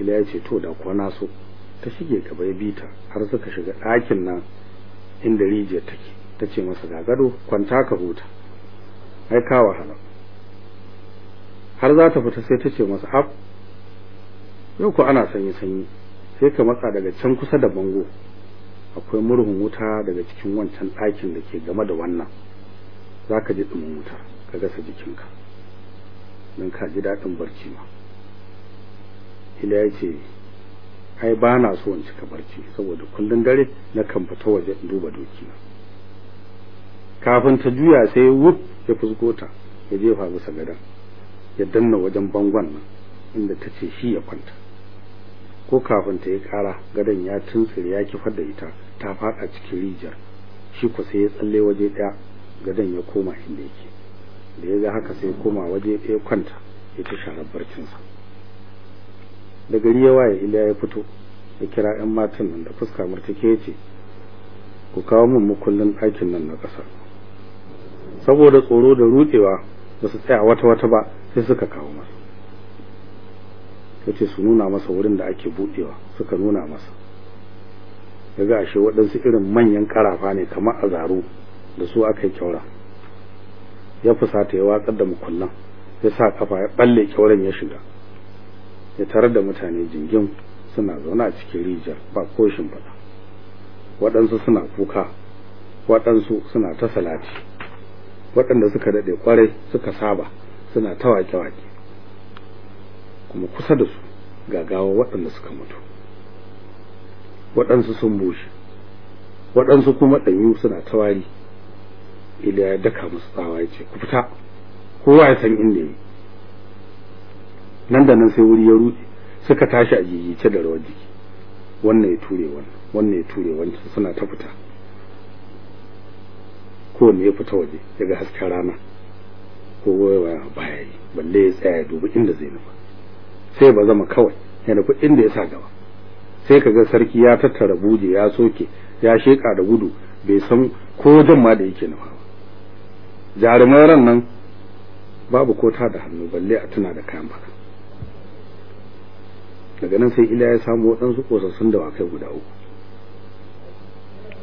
ila ya ce to da kuwa na so. Ta shige gaba ya bita har suka shiga ɗakin nan inda rijiyar take. Ta ce masa ga gado kwanta ka huta. Ai ka wahala. Har za ta fita sai ta ce masa ab yau ko ana sanyi sanyi. Sai ka matsa daga can kusa da bango. Akwai murhun wuta daga cikin wancan ɗakin da ke game da wannan. Za ka ji ɗumin wuta ka gasa jikinka. Don ka ji daɗin barci ma. Ila ya ce ai ba na so in cika barci saboda kullum dare na kan fita waje in duba dokina. Kafin ta juya sai wuf ya fusgo ta ya jefa bisa gadon ya danna wajen bangon nan inda ta ce shi ya kwanta. Ko kafin ta yi kara gadon ya tuntsire ya kifar da ita ta faɗa cikin rijiyar. Shi ku sai ya tsalle waje ɗaya gadon ya koma inda yake. Da ya ga haka sai koma waje ɗaya kwanta ya ci sharar barcinsa. Da gari ya waye iliya ya fito ya kira 'yan matan nan da fuska murtake ya ce ku kawo min mukullin ɗakin nan na ƙasa. Saboda tsoro da rudewa ba su tsaya wata wata ba sai suka kawo masa. Yace su nuna masa wurin da ake budewa suka nuna masa. Daga ashe waɗansu irin manyan karafa ne kamar azaru da su aka yi kyaura ya fusata ya watsar da mukullan ya sa kafa ya balle kyauran ya shiga. Ya tarar da mutane jingin suna zaune a cikin rijiyar ba ko shimfiɗa. Waɗansu suna kuka waɗansu suna ta salati. Waɗanda suka daɗe ƙwarai suka saba suna ta wake-wake kuma kusa da su gagawa waɗanda suka mutu. Waɗansu sun bushe waɗansu kuma ɗanyu suna ta wari. Iliya ya daka musu tsawa ya ce ku fita kowa ya san inda yi nan da nan sai wuri ya ruɗe suka tashi a jijice da rawar jiki. Wannan ya ture wannan wannan ya ture wancan suna ta fita. Kowanne ya fita waje daga hasken rana. Ko baya yi balle ya tsaya ya dubi inda zai nufa. Sai ba zama kawai ya nufi inda ya sa gaba. Sai kaga sarki ya tattara buje ya soke ya sheka da gudu bai san ko wajen ma da yake nufa ba. Jarumai ran nan babu ko ta da hannu balle a tuna da kayan baka daga nan sai ila ya samu waɗansu ƙosassun dawakai guda uku.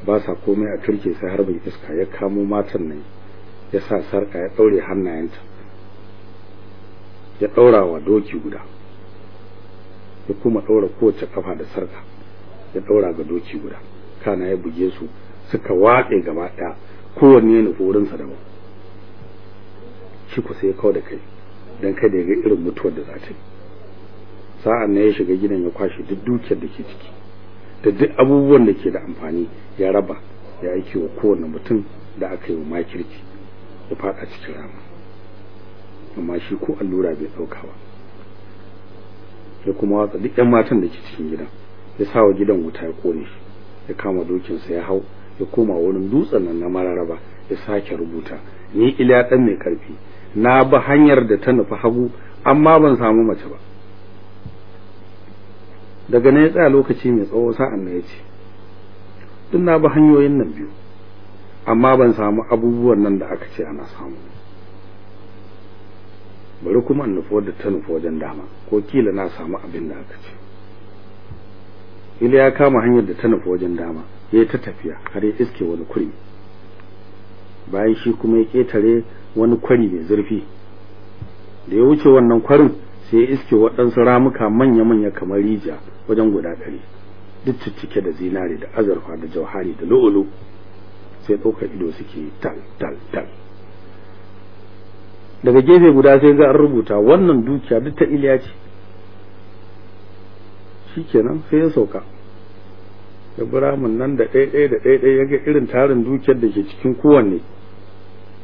Ba sa komai a turke sai harbin iska ya kamo matan nan ya sa sarka ya ɗaure hannayenta ya ɗaura wa doki guda ya kuma ɗaura kowace kafa da sarka ya ɗaura ga doki guda. Kana ya buge su suka watse gaba ɗaya kowanne ya nufi daban. Shi ku sai ya kawo da kai don kada ya ga irin mutuwar da za ta yi. Sa'an nan ya shiga gidan ya kwashe duk dukiyar da ke ciki da duk abubuwan da ke da amfani ya raba ya aiki wa kowane mutum da aka yi wa makirci ya fada cikin rama. Amma shi ko allura bai ɗauka ba. Ya kuma watsa duk yan matan da ke cikin gidan ya sa wa gidan wuta ya ƙone shi ya kama dokinsa ya hau ya koma wurin dutsen nan na mararaba ya sake rubuta ni iliya dan mai ƙarfi na bi hanyar da ta nufi hagu amma ban samu mace ba. Daga nan ya tsaya lokaci mai tsawo sa'an nan ya ce duk na bi hanyoyin nan biyu amma ban samu abubuwan nan da aka ce ana samu. Bari kuma in nufi wadda ta nufi wajen dama ko kila na samu abin da aka ce. Ila ya kama hanyar da ta nufi wajen dama ya ta tafiya har ya iske wani kuri. Bayan shi kuma ya ƙetare wani kwari mai zurfi. Da ya wuce wannan kwarin sai ya iske waɗansu ramuka manya-manya kamar rijiya wajen guda ɗari. Duk cike da zinare da azurfa da jauhari da lu'ulu sai ɗaukar ido suke tal tal tal. Daga gefe guda sai ga an rubuta wannan dukiya duk ta iliya ce. Shikenan sai ya sauka. Ibrahim nan da ɗaiɗai da ɗaiɗai ya ga irin tarin dukiyar da ke cikin kowanne.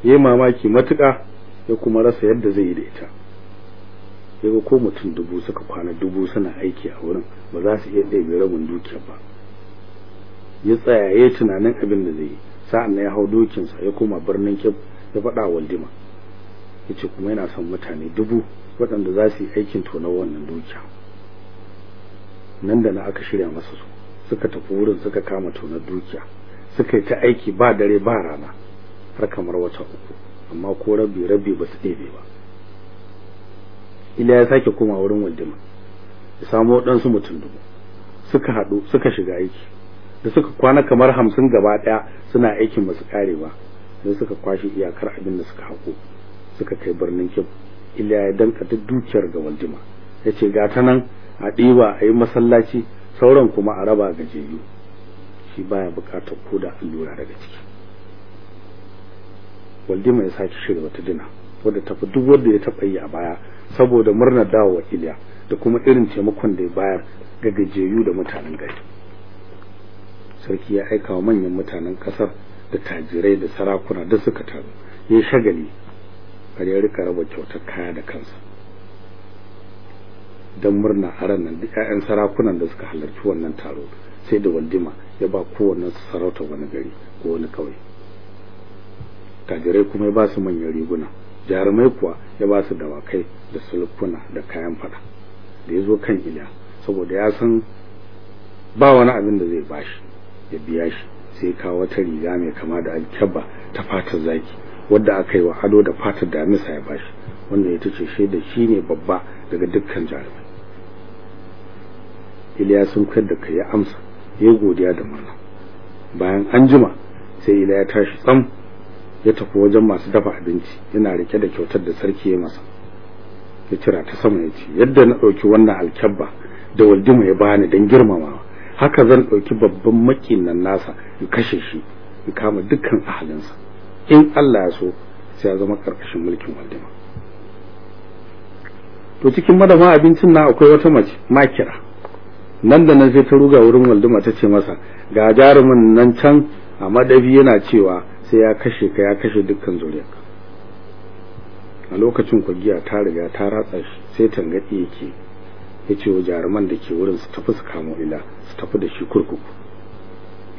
Ya mamaki matuƙa ya kuma rasa yadda zai yi da ita. Ga ko mutum dubu suka kwana dubu suna aiki a wurin ba za su iya ɗebe rabin dukiyar ba. Ya tsaya ya tunanin abin da zai yi. Sa'an ya hau dokinsa ya koma birnin kib ya faɗa waldima ya ce kuma yana son mutane dubu waɗanda za su yi aikin tonar wannan dukiya. Nan da na aka shirya masa su. Suka tafi wurin suka kama tonar dukiya. Suka yi ta aiki ba dare ba rana har kamar wata uku. Amma ko rabi rabi ba su ɗebe ba. Ila ya sake koma wurin waldima ya samu waɗansu mutum dubu. Suka haɗu suka shiga aiki. Da suka kwana kamar hamsin gaba ɗaya suna aikin ba su ƙare ba. Sai suka kwashe iyakar abin da suka haƙo suka kai birnin kib iliya ya danka duk dukiyar ga waldima ya ce ga ta nan a ɗiba a yi masallaci sauran kuma a raba gajiyayyu. Shi baya buƙatar ko da allura daga ciki. Waldima ya sake shirya wata dina wadda tafi duk wanda ya taɓa yi a baya saboda murnar dawowa iliya da kuma irin taimakon da ya bayar ga gajiyayyu da mutanen gari. Sarki ya aika wa manyan mutanen ƙasar da tajirai da sarakuna da suka taru. Ya shagali har ya riƙa raba kyautar kaya da kansa. Don murna a ran nan duk ƴaƴan sarakunan da suka halarci wannan taro sai da waldima ya ba kowanne sarauta wani gari ko wani kauye tajirai kuma ya ba su manyan riguna. Jarumai kuwa ya ba su dawakai da sulkuna da kayan fada da ya zo kan iliya saboda ya san ba wani abin da zai bashi ya biya shi sai kawo wata riga mai kama da alkyabba ta fatar zaki wadda aka yi wa ado da fatar damisa ya bashi. Wanda ya tace shaida shi ne babba daga dukkan jarumai. Iliya sun kai da kai ya amsa ya godiya da murna. Bayan an jima sai Iliya ya tashi tsam ya tafi wajen masu dafa abinci yana riƙe da kyautar da sarki ya masa. Ya cira ta sama ya ce yadda na ɗauki wannan alkyabba da waldima ya bani don girmamawa haka zan ɗauki babban makin nan nasa in kashe shi in kama dukkan ahalinsa. In Allah ya so sai ya zama ƙarƙashin mulkin waldima. To cikin madama abincin na akwai wata mace makira. Nan da nan sai ta ruga wurin waldima ta ce masa ga jarumin nan can a madabi yana cewa sai ya kashe ka ya kashe dukkan zuriyarka. A lokacin kwagiya ta riga ta ratsa shi sai tangaɗi yake ya ce wa jaruman da ke wurin su tafi su kamo ila su tafi da shi kurkuku.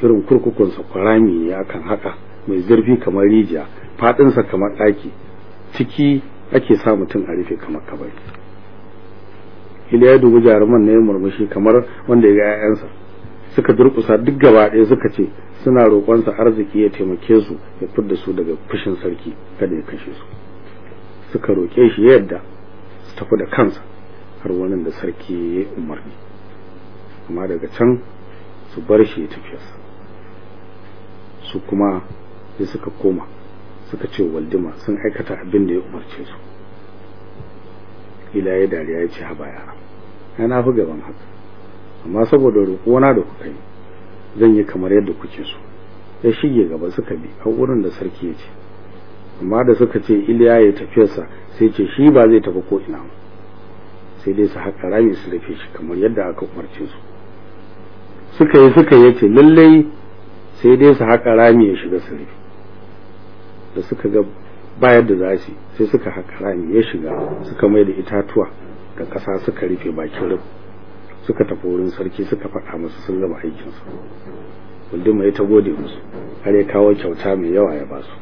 Irin kurkukunsa kwarami ne akan haka mai zurfi kamar rijiya faɗinsa kamar ɗaki ciki ake sa mutum a rufe kamar kabari. Ila ya dubi jaruman na ya murmushi kamar wanda ya ga 'ya'yansa suka durƙusa duk gaba ɗaya suka ce suna roƙonsa arziki ya taimake su ya fidda su daga fushin sarki kada ya kashe su. Suka roƙe shi yadda su tafi da kansa har wani da sarki ya umarni. Amma daga can su bar shi ya tafi su kuma sai suka koma suka ce waldima sun aikata abin da ya umarce su. Ila ya dariya ya ce haba yara yana fi gaban haka. Amma saboda roƙona da kuka yi zan yi kamar yadda kuke so. Ya shige gaba suka bi a wurin da sarki ya ce. Amma da suka ce iliya ya tafiyarsa sai ce shi ba zai tafi ko ina sai dai su haƙa rami su rufe shi kamar yadda aka umarce su. Suka yi suka yi ce lallai sai dai su haƙa rami ya shiga su rufe. Da suka ga ba yadda za su sai suka haƙa rami ya shiga suka mai da itatuwa da ƙasa suka rufe bakin rufe suka tafi wurin sarki suka faɗa musu sun gama aikinsu. Waldima ya ta gode musu har ya kawo kyauta mai yawa ya ba su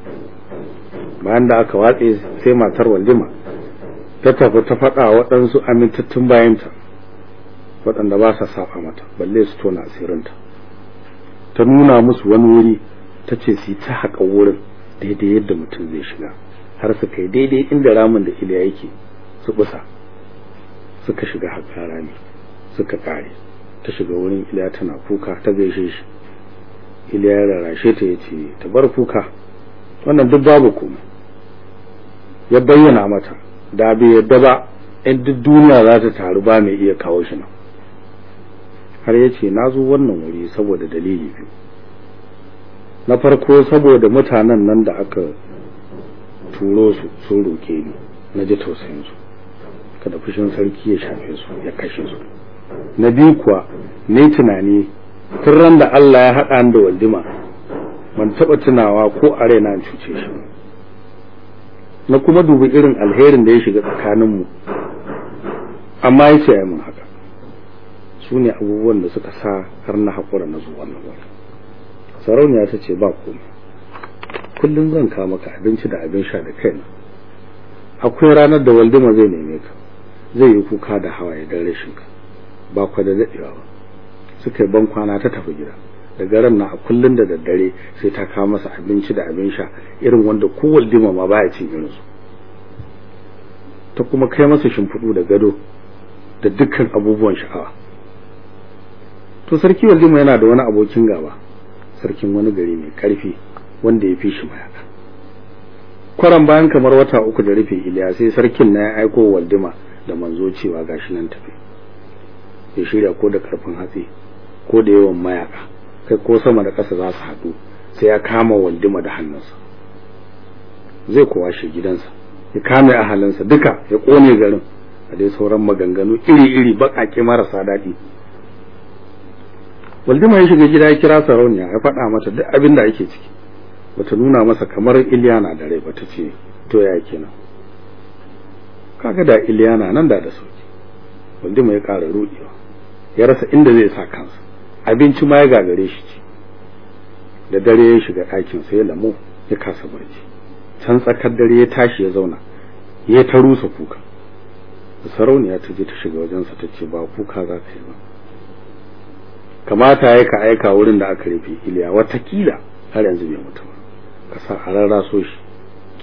bayan da aka watse sai matar Waldima ta tafi ta faɗa waɗansu amintattun bayanta waɗanda ba sa saba mata balle su tona asirinta. Ta nuna musu wani wuri ta ce su ta haƙa wurin daidai yadda mutum zai shiga har su kai daidai inda ramin da iliya yake su busa suka shiga haƙa rami. Suka kare ta shiga wurin iliya tana kuka ta gaishe shi. Iliya ya rarashe ta ya ce ta bar kuka. Wannan duk babu komai. Ya bayyana mata da bai yadda ba in duk duniya za ta taru ba mai iya kawo shi nan. Har ya ce na zo wannan wuri saboda dalili biyu. Na farko saboda mutanen nan da aka turo su sun roke ni. Na ji tausayin su. Kada fushin sarki ya shafe su ya kashe su. Na biyu kuwa ne tunani tun ran da Allah ya haɗa da waldima ban taɓa tunawa ko a raina an cuce shi na kuma dubi irin alherin da ya shiga tsakaninmu amma ya ce min haka. Su ne abubuwan da suka sa har na haƙura na zuwa wannan wani sarauniya ta ce ba komai. Kullum zan kawo maka abinci da abin sha da kaina. Akwai ranar da waldima zai neme ka zai yi kuka da hawaye don rashin ka. Ba kwa da daɗewa ba. Suka ban kwana ta tafi gida. Daga ran na a kullun da daddare sai ta kawo masa abinci da abin sha irin wanda ko waldima ma baya cin irin su. Ta kuma kai masa shimfiɗu da gado da dukkan abubuwan sha'awa. To sarki waldima yana da wani abokin gaba sarkin wani gari mai ƙarfi wanda ya fi shi mayaka kwaran bayan kamar wata uku da rufe iliya sai sarkin na ya aiko waldima da manzo cewa gashi nan tafi. Ya shirya ko da ƙarfin hatsi ko da yawan mayaka kai ko sama da ƙasa za su haɗu sai ya kama waldima da hannunsa. Zai kowa shi gidansa ya kame ahalinsa duka ya ƙone garin a dai sauran maganganu iri-iri baƙaƙe marasa daɗi. Waldima ya shiga gida ya kira sarauniya ya faɗa mata duk abin da ake ciki. Bata nuna masa kamar Iliyana da rai bata ce to ya kenan kaga da Iliyana nan da da sauƙi. Waldima ya ƙara rudewa ya rasa inda zai sa kansa. Abinci ma ya gagare shi ci. Da dare ya shiga ɗakin sai lamo ya kasa barci. Can tsakar dare ya tashi ya zauna ya ta rusa kuka. Sarauniya ta je ta shiga wajensa ta ce ba kuka za ka yi ba. Kamata ya ka aika wurin da aka rufe iliya. Watakila har yanzu bai mutu ba. Ka sa a rarraso shi.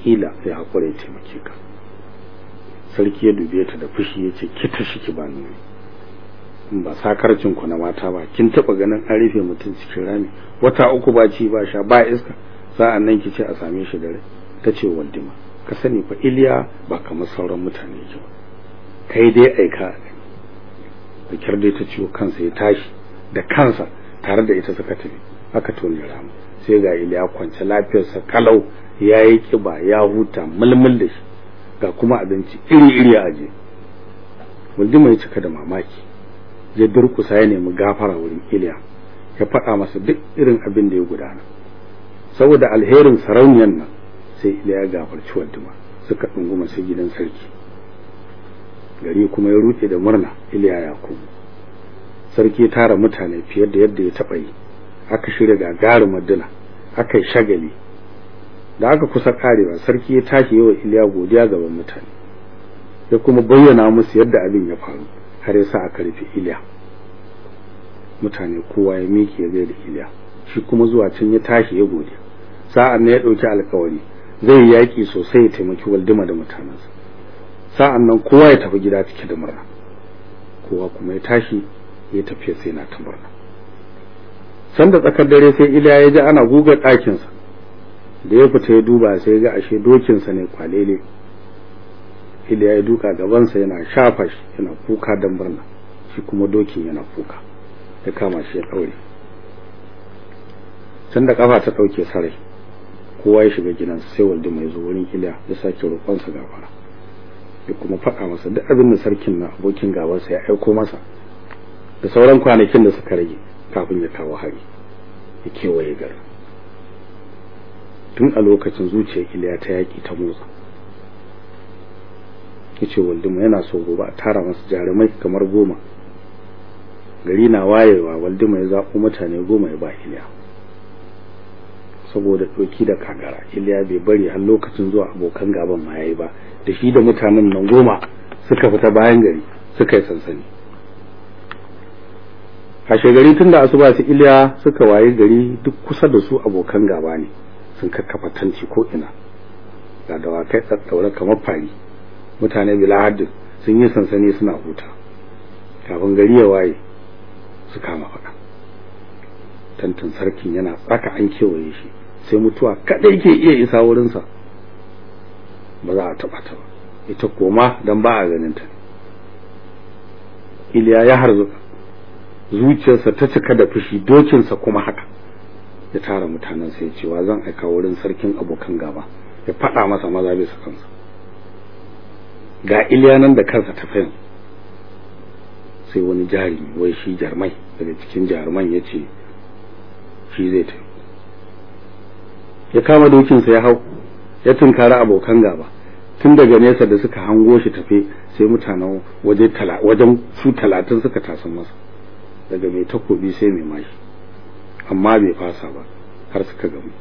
Kila sai hakura ya taimake ka. Sarki ya dube ta da fushi ya ce ki ta shi ki ba ni ba sakarcin ku na mata ba. Kin taba ganin an rufe mutum cikin rami? Wata uku ba ci ba sha ba iska. Sa'an nan ki ce a same shi dare ta ce waldima ka sani fa iliya ba kamar sauran mutane yake ba. Kai dai aika da kyar dai ta ciwo kansa ya tashi da kansa tare da ita suka tafi. Aka tone ramu sai ga iliya kwance lafiyarsa kalau ya yi kiba ya huta mulmul da shi. Ga kuma abinci iri-iri a aje waldima ya cika da mamaki. Ya durkusa ya nemi gafara wurin iliya ya faɗa masa duk irin abin da ya gudana. Saboda alherin sarauniyar nan sai iliya ya gafarci waldima suka ɗunguma sai gidan sarki. Gari kuma ya rufe da murna iliya ya kuma sarki ya tara mutane fiye da yadda ya taɓa yi aka shirya gagarin madina aka yi shagali. Da aka kusa karewa sarki ya tashi yawa iliya godiya gaban mutane ya kuma bayyana musu yadda abin ya faru. Har ya sa aka rufe iliya. Mutane kowa ya miƙe ya gaida iliya. Shi kuma zuwa can ya tashi ya godiya sa'an nan ya ɗauki alkawari zai yaƙi sosai ya taimaki waldima da mutanensa. Sa'an nan kowa ya tafi gida cike da murna. Kowa kuma ya tashi ya tafi sai na ta murna. Sanda tsakar dare sai iliya ya ji ana gugar ɗakinsa. Da ya fita ya duba sai ga ashe dokinsa ne kwalele. Iliya ya duka gabansa yana shafa shi yana kuka don murna. Shi kuma dokin yana kuka. Ya kama shi ya ɗaure. Sanda kafa ta ɗauke sarai kowa ya shiga gidansa sai waldi mai zo wurin iliya ya sake roƙonsa gafara ya kuma faɗa masa duk abin da sarkin na abokin gabansa ya aiko masa da sauran kwanakin da suka rage kafin ya kawo hari ya kewaye garin. Tun a lokacin zuciyar iliya ta yaƙi ta motsa. Ya ce waldima yana so gobe a tara masa jarumai kamar goma. Gari na wayewa waldima ya zaɓo mutane goma ya ba iliya. Saboda ɗauki da kagara iliya bai bari har lokacin zuwa abokan gaban ma yayi ba. Da shi da mutanen nan goma suka fita bayan gari suka yi sansani. Kashe gari tun da asuba su iliya suka waye gari duk kusa da su abokan gaba ne. Sun kakkafa tanti ko ina. Ga dawakai tsattaure kamar fari. Mutane bila haddin sun yi sansani suna huta. Kafin gari ya waye su kama faɗa. Tantin sarkin yana tsaka an kewaye shi sai mutuwa kadai ke iya isa wurinsa. Ba za a taɓa ta ba. Ita koma don ba a ganin ta iliya ya harzuka zuciyarsa ta cika da fushi dokinsa kuma haka. Ya tara mutanen sai cewa zan aika wurin sarkin abokan gaba? Ya faɗa masa maza bisa kansa. Ga iliya nan da kansa ta fayin sai wani jari wai shi jarmai daga cikin jaruman ya ce shi zai tafi. Ya kama dokinsa ya hau ya tunkari abokan gaba. Tun daga nesa da suka hango shi tafe sai mutanen waje wajen su talatin suka tasan masa. Daga mai takobi sai mai mashi. Amma bai fasa ba har suka gamu.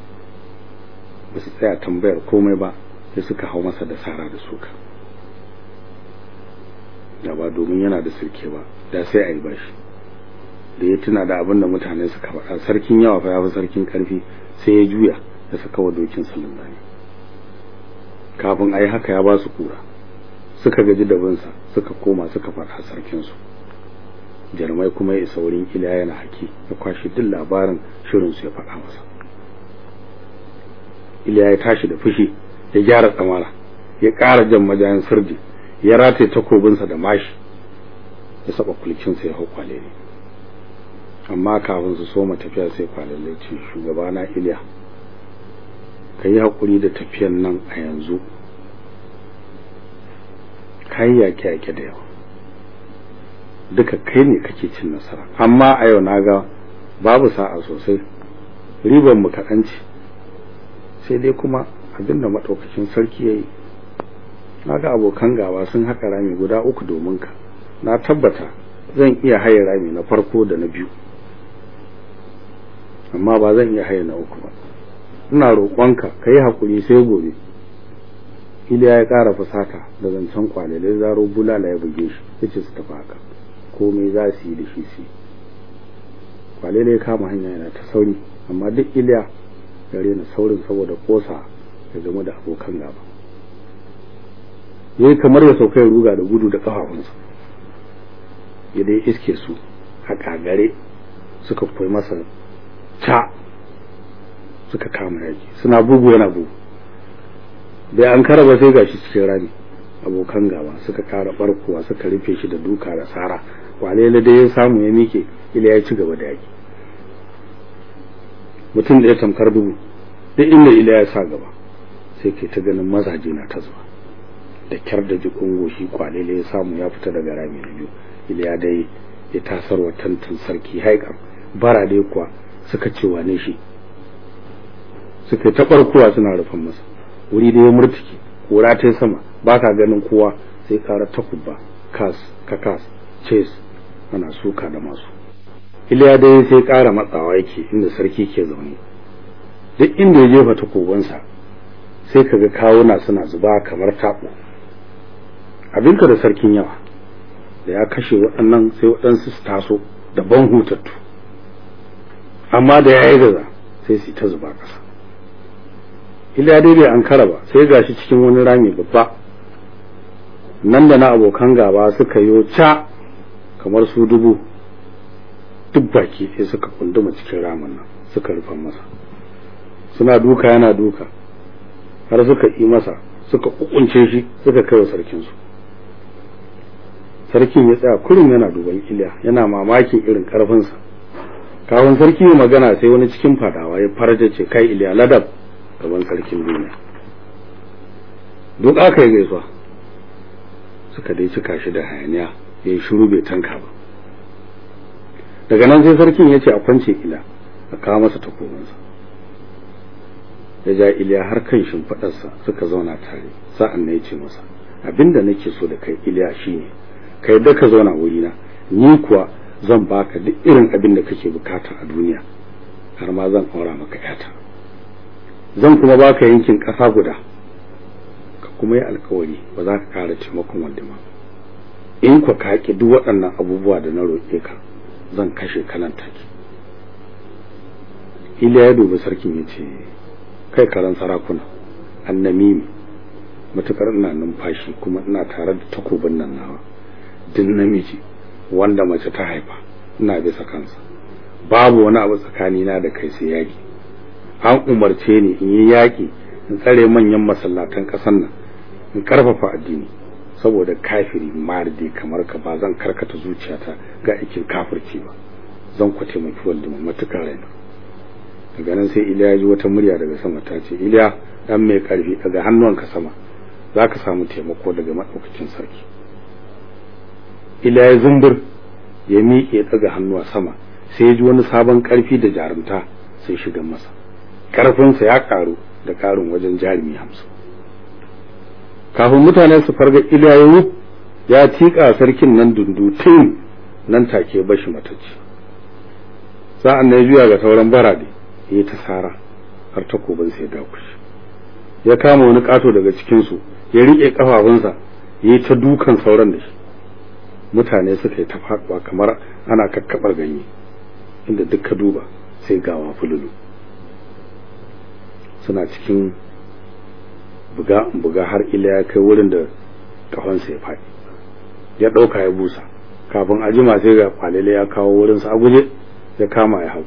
Ba su tsaya tambayar komai ba sai suka hau masa da sara da suka. Da ba domin yana da sirke ba da sai a yi bashi. Da ya tuna da abin da mutane suka faɗa sarkin yawa fa ya fi sarkin ƙarfi sai ya juya ya saka wa dokin sallallahu kafin a yi haka ya ba su kura. Suka gaji da binsa suka koma suka faɗa sarkin su. Jarmai kuma ya isa wurin iliya yana haki ya kwashi duk labarin shirin su ya faɗa masa. Iliya ya tashi da fushi ya gyara tsamara ya ƙara jan majayin sirdi ya rataye takobinsa da mashi ya saba kulkinsa ya hau kwalele. Amma kafin su soma tafiya sai kwalele ce shugaba na iliya ka yi haƙuri da tafiyan nan a yanzu. Ka yi yaƙe-yaƙe da yawa. Duka kai ne kake cin nasara. Amma a yau na ga babu sa'a sosai. Riban mu kaɗan ce. Sai dai kuma abin da maɗaukacin sarki ya yi na ga abokan gaba sun haƙa rami guda uku domin ka. Na tabbata zan iya haye rami na farko da na biyu. Amma ba zan iya haye na uku ba. Ina roƙonka ka yi haƙuri sai gobe. Iliya ya ƙara fusata da zancen kwalilai zaro bulala ya buge shi ya ce su tafi haka. Komai za su yi da shi su kwalilai ya kama hanya yana ta sauri amma duk Iliya ya rena saurin saboda kosa ya game da abokan gaba. Yayi kamar ya sauka ya ruga da gudu da kafafunsa. Ya dai iske su haka gare suka koyi masa ta suka kama yaki. Suna bugu yana bugu. Bai an karaba sai gashi cikin rami. Abokan gaba suka kara barkuwa suka rufe shi da duka da sara. Walele da ya samu ya mike ila ya ci gaba da yaki. Mutum da ya tamkar dubu duk inda ila ya sa gaba sai ke ta ganin mazaje na ta zuwa. Da kyar da jikin goshi kwalele ya samu ya fita daga rami na biyu. Iliya dai ya tasarwa tantan sarki haikar bara dai kuwa suka ce wane shi? Suka ta barkuwa suna rufan masa. Wuri da ya murtike kura ta sama. Ba ka ganin kowa sai kara takubba kas kakas ches ana suka da masu. Iliya dai sai kara matsawa yake inda sarki ke zaune. Duk inda ya jefa takobansa sai kaga kawuna suna zuba kamar tabo abinka da sarkin yawa da ya kashe waɗannan sai waɗansu su taso da ban hutattu. Amma da ya yi gaza sai su ta zuba ƙasa. Iliya dai bai an kara ba sai gashi cikin wani rami babba. Nan da na abokan gaba suka yi ca kamar su dubu. Duk baki sai suka kunduma cikin ramin nan suka rufa masa. Suna duka yana duka har suka yi masa suka kukunce shi suka kai wa sarkinsu. Sarkin ya tsaya kurin yana duban iliya yana mamakin irin karfinsa. Kawun sarki ya magana sai wani cikin fadawa ya farje ce kai iliya ladab gaban sarkin duniya. Duk aka yi gaisuwa. Suka dai cika shi da hayaniya ya yi shiru bai tanka ba. Daga nan sai sarkin ya ce a kwance ila a kawo masa takobinsa ya ja iliya har kan shimfiɗarsa suka zauna tare. Sa'an na ya ce masa abin da nake so da kai iliya shine ka yadda ka zauna wurina ni kuwa zan baka duk irin abin da kake buƙata a duniya har ma zan aura maka yata zan kuma baka yankin ƙasa guda ka kuma yi alkawari ba za ka kara taimakon wanda ma. In ku ka ki duk waɗannan abubuwa da na roƙe ka zan kashe ka nan take. Iliya ya dubi sarkin ya ce kai karan sarakuna annamimi matuƙar ina numfashi kuma ina tare da takobin nan nawa. Din namiji wanda mace ta haifa ina bisa kansa. Babu wani abu tsakanina da kai sai yaki an umarce ni in yi yaki in tsare manyan masallatan ƙasar nan in ƙarfafa addini. Saboda kafiri mardi kamar ka ba zan karkata zuciyata ga aikin kafirci ba. Zan ku taimaki wanda matuƙar raina daga nan sai Iliya ji wata murya daga sama ta ce Iliya dan mai ƙarfi daga hannuwanka sama. Zaka samu taimako daga madaukakin sarki. Iliya ya zumbur ya miƙe daga hannuwa sama sai ya ji wani sabon ƙarfi da jarumta sai shiga masa. Karfinsa ya karu da karin wajen jarumi hamsin. Kafin mutane su farga Iliya ya tika sarkin nan dundutun nan take bashi matacce. Sa'an nan ya juya ga sauran barade ya ta sara har takobin sai dakushi ya kama wani kato daga cikin su ya riƙe kafafunsa ya ta dukan sauran da shi. Mutane suka yi ta faɗuwa kamar ana kakkabar ganye inda duk ka duba sai gawa fululu suna cikin buga buga har ila ya kai wurin da kafansa ya faɗi. Ya ɗauka ya busa. Kafin a jima sai ga kwalele ya kawo wurinsa a guje ya kama ya hau.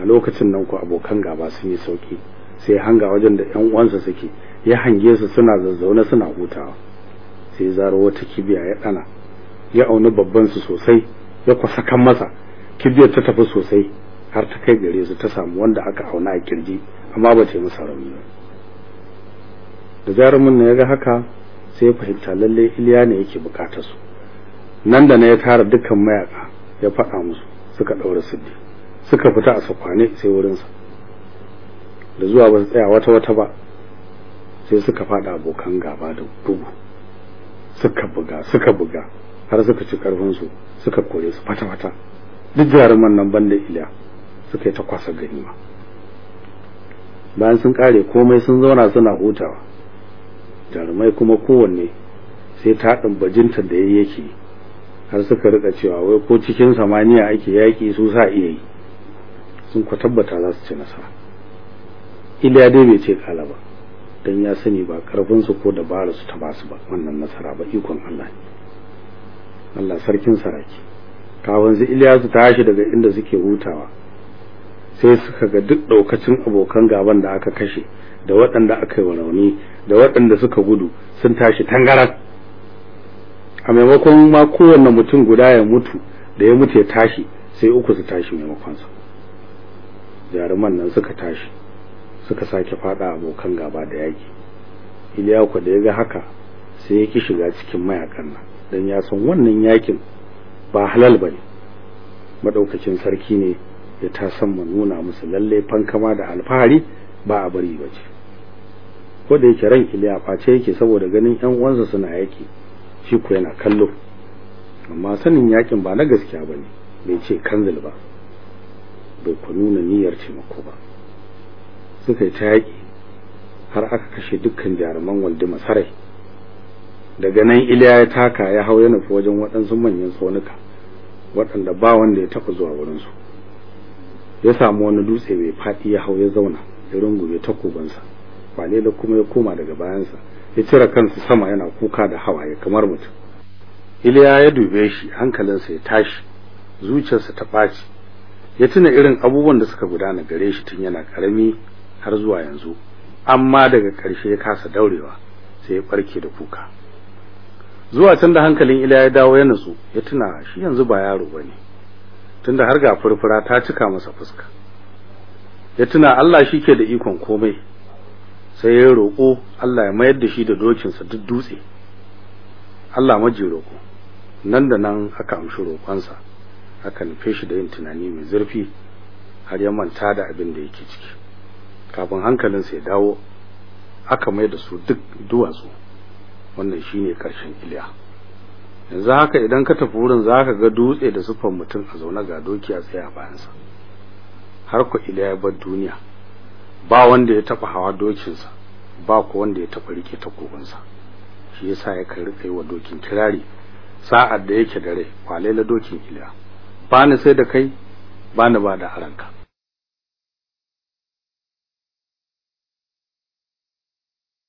A lokacin nan ku abokan gaba sun yi sauƙi sai hanga wajen da ƴan uwansa suke. Ya hange su suna zazzaune suna hutawa. Sai zaro wata kibiya ya dana ya auni babban su sosai ya kwasa kan masa. Kibiyar ta tafi sosai har ta kai gare su ta samu wanda aka auna a ƙirji amma ba yi masa rauni da jarumin ne ya ga haka sai ya fahimta lalle Iliya ne yake buƙatar su. Nan da na ya tara dukkan mayaka ya faɗa musu suka ɗaura siddi. Suka fita a sakwane sai wurinsa. Da zuwa ba su tsaya wata wata ba sai suka faɗa abokan gaba da bugu. Suka buga suka buga. Har suka ci karfinsu suka kore su fata fata duk jaruman nan banda iliya suka yi ta kwasa ganima bayan sun kare komai sun zauna suna hutawa. Jarumai kuma kowanne sai ta bajinta da yayi yake har suka riƙa cewa wai ko cikin samaniya ake yaki su sa iya yi. Sun ku tabbata za su ci nasara. Iliya dai bai ce kala ba dan ya sani ba ƙarfin su ko dabara su ta ba su ba wannan nasara ba ikon Allah ne. Allah sarkin saraki. Kawun su iliya su tashi daga inda suke hutawa. Sai suka ga duk daukacin abokan gaban da aka kashe da waɗanda aka yi rauni da waɗanda suka gudu sun tashi tangaran. A maimakon ma kowanne mutum guda ya mutu da ya mutu ya tashi sai uku su tashi maimakon sa jaruman nan suka tashi suka sake fada abokan gaba da yaki Iliyaku da ya ga haka sai ya ki shiga cikin mayaƙan nan. Dan ya san wannan yaƙin ba halal ba ne. Madaukakin sarki ne ya ta san mu nuna musu lalle fankama da alfahari ba a bari bace ko da yake ran Iliya face yake saboda ganin ƴan uwansa suna yaki shi ko yana kallo. Amma sanin yaƙin ba na gaskiya ba ne bai ce kanzil ba bai ku nuna niyyar taimako ba. Suka yi ta yaƙi har aka kashe dukkan jaruman waldi masarai daga nan iliya ya taka ya hau ya nufi wajen waɗansu manyan tsaunuka waɗanda ba wanda ya taɓa zuwa wurinsu. Ya samu wani dutse mai faɗi ya hau ya zauna ya rungume takobansa ba da kuma ya koma daga bayansa ya cire kansa sama yana kuka da hawaye kamar mutum. Iliya ya dube shi hankalinsa ya tashi zuciyarsa ta ɓaci. Ya tuna irin abubuwan da suka gudana gare shi tun yana ƙarami har zuwa yanzu amma daga ƙarshe ya kasa daurewa sai ya barke da kuka. Zuwa can da hankalin ila ya dawo ya nutsu ya tuna shi yanzu ba yaro ba ne tunda har ga furfura ta cika masa fuska. Ya tuna Allah shike da ikon komai sai ya roƙo Allah ya mayar da shi da dokinsa duk dutse. Allah maji roƙo nan da nan aka amshi roƙonsa aka nufe shi da yin tunani mai zurfi har ya manta da abin da yake ciki. Kafin hankalinsa ya dawo aka mai da su duk duwatsu. Wannan shine ƙarshen iliya yanzu haka idan ka tafi wurin zaka ga dutse da sufan mutum a zaune ga doki a tsaye a bayansa. Har ku iliya ya bar duniya. Ba wanda ya taba hawa dokinsa ba ku wanda ya taba riƙe takobinsa. Shi yasa ya kai riƙa yi wa dokin kirari sa'ad da yake da rai kwalela dokin iliya ba ni sai da kai ba ni ba da aranka.